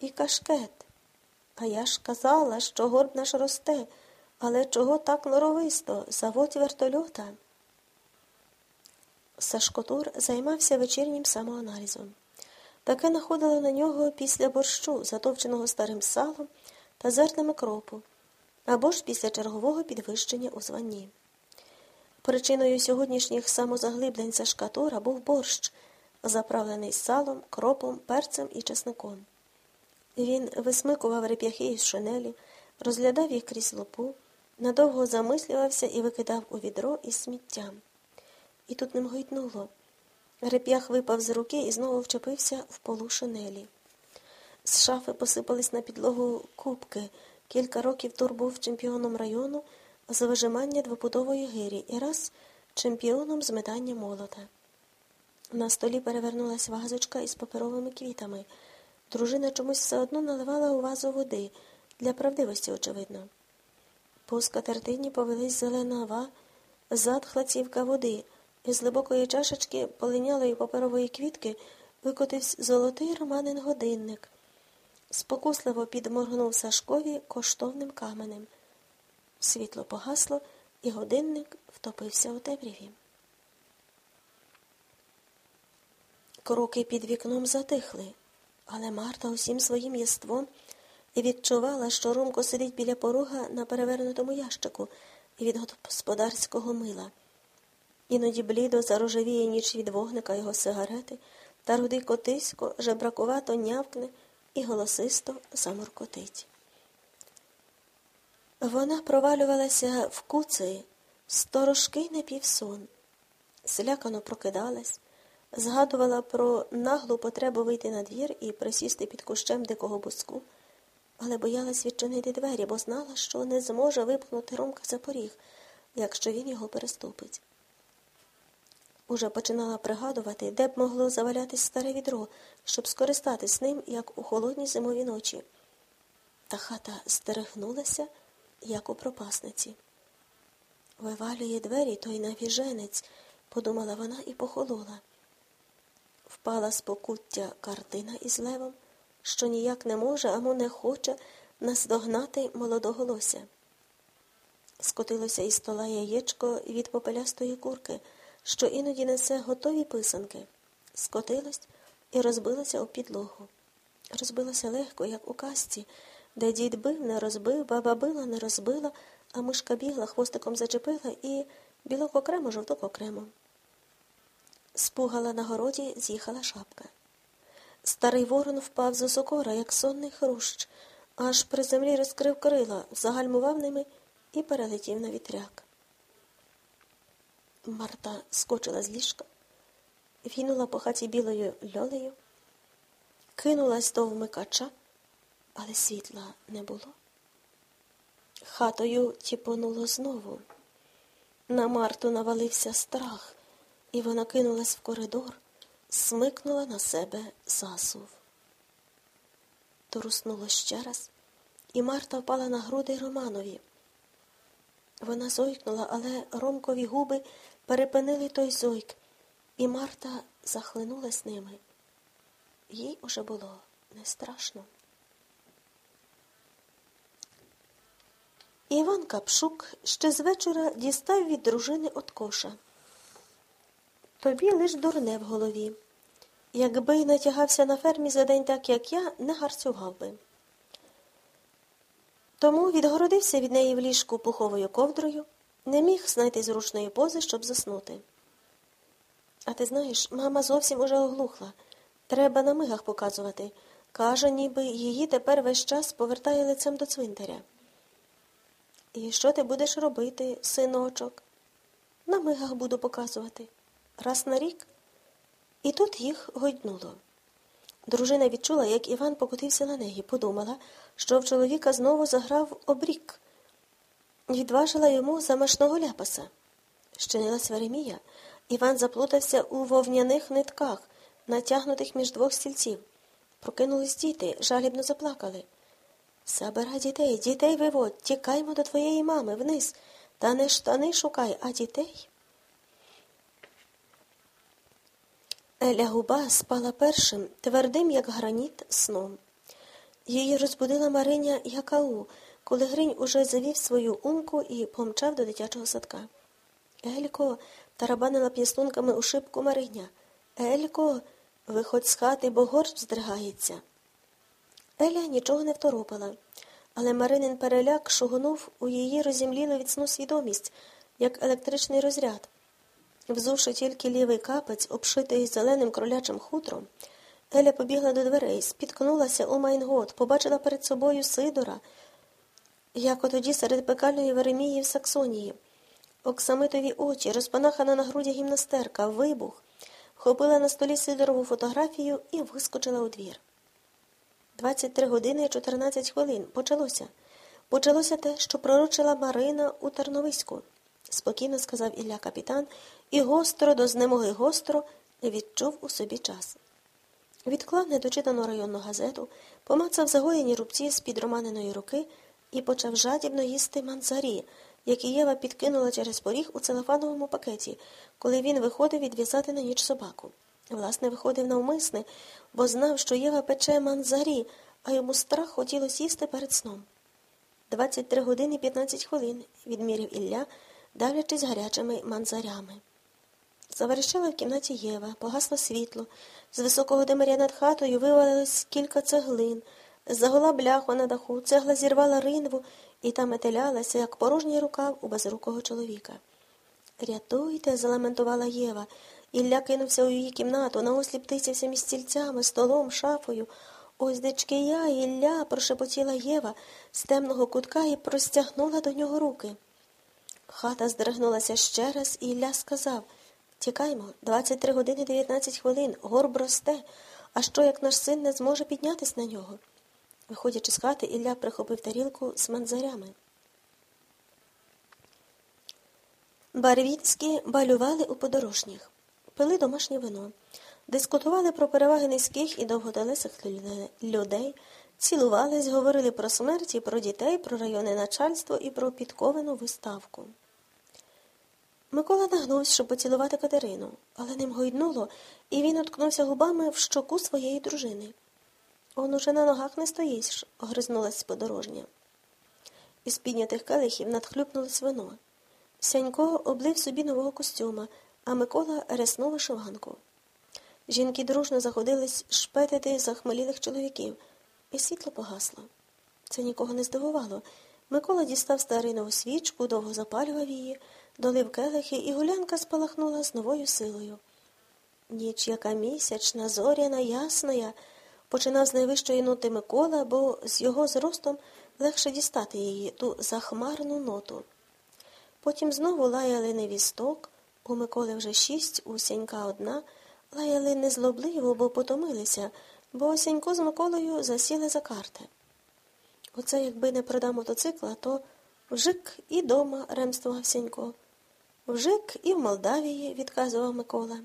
і кашкет. А я ж казала, що горб наш росте, але чого так норовисто, заводь вертольота. Сашкотур займався вечірнім самоаналізом. Таке находило на нього після борщу, затовченого старим салом та зернами кропу, або ж після чергового підвищення у званні. Причиною сьогоднішніх самозаглиблень Сашкатура був борщ, заправлений салом, кропом, перцем і чесником. Він висмикував реп'яхи із шинелі, розглядав їх крізь лопу, надовго замислювався і викидав у відро із сміттям. І тут ним гойтнуло. Реп'ях випав з руки і знову вчепився в полу шинелі. З шафи посипались на підлогу кубки. Кілька років тур був чемпіоном району з вижимання двопудової гирі і раз чемпіоном з метання молота. На столі перевернулась вазочка із паперовими квітами. Дружина чомусь все одно наливала у вазу води, для правдивості, очевидно. По скатертині повелись зелена затхла цівка води, із глибокої чашечки полинялої паперової квітки викотився золотий романин годинник. Спокусливо підморгнув Сашкові коштовним каменем. Світло погасло, і годинник втопився у темряві. Кроки під вікном затихли, але Марта усім своїм єством відчувала, що Ромко сидить біля порога на перевернутому ящику від господарського мила. Іноді блідо зарожевіє ніч від вогника його сигарети, та рудий котисько жебракувато нявкне і голосисто замуркотить. Вона провалювалася в куцеї, сторожкий напівсон, злякано прокидалась, згадувала про наглу потребу вийти на двір і присісти під кущем дикого буску, але боялась відчинити двері, бо знала, що не зможе випхнути Ромка за поріг, якщо він його переступить. Уже починала пригадувати, де б могло завалятись старе відро, щоб скористатись ним, як у холодні зимові ночі. Та хата стерегнулася, як у пропасниці. Вивалює двері той навіженець, подумала вона і похолола. Впала з покуття картина із левом, що ніяк не може, або не хоче наздогнати молодого лося. Скотилося із стола яєчко від попелястої курки що іноді несе готові писанки, скотилось і розбилося у підлогу. Розбилося легко, як у казці, де дід бив, не розбив, баба била, не розбила, а мишка бігла, хвостиком зачепила і білок окремо, жовток окремо. Спугала на городі, з'їхала шапка. Старий ворон впав з осокора, як сонний хрущ, аж при землі розкрив крила, загальмував ними і перелетів на вітряк. Марта скочила з ліжка, вінула по хаті білою льолею, кинулась до вмикача, але світла не було. Хатою тіпонуло знову. На Марту навалився страх, і вона кинулась в коридор, смикнула на себе засув. Торуснуло ще раз, і Марта впала на груди Романові. Вона зойкнула, але Ромкові губи перепинили той зойк, і Марта захлинулась ними. Їй уже було не страшно. Іван Капшук ще з вечора дістав від дружини от коша. Тобі лиш дурне в голові. Якби натягався на фермі за день так, як я, не гарцював би. Тому відгородився від неї в ліжку пуховою ковдрою, не міг знайти зручної пози, щоб заснути. А ти знаєш, мама зовсім уже оглухла. Треба на мигах показувати. Каже, ніби її тепер весь час повертає лицем до цвинтаря. І що ти будеш робити, синочок? На мигах буду показувати. Раз на рік. І тут їх гойднуло. Дружина відчула, як Іван покотився на неї, подумала, що в чоловіка знову заграв обрік. Відважила йому замашного ляпаса. Щинилась Веремія. Іван заплутався у вовняних нитках, натягнутих між двох стільців. Прокинулись діти, жалібно заплакали. Забирай дітей, дітей виводь, тікаймо до твоєї мами вниз, та не штани шукай, а дітей. Еля губа спала першим, твердим, як граніт, сном. Її розбудила Мариня Якау, коли Гринь уже завів свою умку і помчав до дитячого садка. Елько, тарабанила п'ястунками у шибку Мариня. Елько, виходь з хати, бо горч здригається. Еля нічого не второпала, але Маринин переляк шугонув у її розімлілу від сну свідомість, як електричний розряд. Взувши тільки лівий капець, обшитий зеленим кролячим хутром, Еля побігла до дверей, спіткнулася у... Майн гот, побачила перед собою Сидора, як отоді серед пекельної веремії в Саксонії. Оксамитові очі, розпанахана на груді гімнастерка, вибух, вхопила на столі Сидорову фотографію і вискочила у двір. 23 години і 14 хвилин. Почалося. Почалося те, що пророчила Марина у Тарновиську, спокійно сказав Ілля капітан, і гостро, до знемоги гостро, відчув у собі час. Відклав недочитану районну газету, помацав загоєні рубці з-під романиної руки і почав жадібно їсти манзарі, які Єва підкинула через поріг у целофановому пакеті, коли він виходив відв'язати на ніч собаку. Власне, виходив навмисне, бо знав, що Єва пече манзарі, а йому страх хотілося їсти перед сном. Двадцять три години п'ятнадцять хвилин, відміряв Ілля, давлячись гарячими манзарями. Заверещала в кімнаті Єва, погасло світло. З високого демаря над хатою вивалилось кілька цеглин. Загола бляху на даху, цегла зірвала ринву і та метелялася, як порожній рукав у безрукого чоловіка. Рятуйте, заламентувала Єва. Ілля кинувся у її кімнату, наосліп тисявся між стільцями, столом, шафою. Ось дечки я, Ілля, прошепотіла Єва з темного кутка і простягнула до нього руки. Хата здригнулася ще раз, і Ілля сказав Тікаймо, 23 години 19 хвилин, горб росте, а що, як наш син не зможе піднятись на нього? Виходячи з хати, Ілля прихопив тарілку з манзарями. Барвіцькі балювали у подорожніх, пили домашнє вино, дискутували про переваги низьких і довготелесих людей, цілувались, говорили про смерті, про дітей, про районне начальство і про підковану виставку. Микола нагнувся, щоб поцілувати Катерину, але ним гойднуло, і він уткнувся губами в щоку своєї дружини. Он уже на ногах не стоїш, огризнулась подорожня. Із піднятих келихів надхлюпнулось вино. Сянько облив собі нового костюма, а Микола реснув вишиванку. Жінки дружно заходились шпетити захмелілих чоловіків, і світло погасло. Це нікого не здивувало. Микола дістав старинову свічку, довго запалював її, долив келихи, і гулянка спалахнула з новою силою. Ніч, яка місячна, зоряна, ясна, починав з найвищої ноти Микола, бо з його зростом легше дістати її, ту захмарну ноту. Потім знову лаяли невісток, у Миколи вже шість, у Сенька одна, лаяли незлобливо, бо потомилися, бо Сінько з Миколою засіли за карти. Оце якби не продав мотоцикла, то вжик і дома ремствував Сінько, Вжик і в Молдавії, відказував Микола.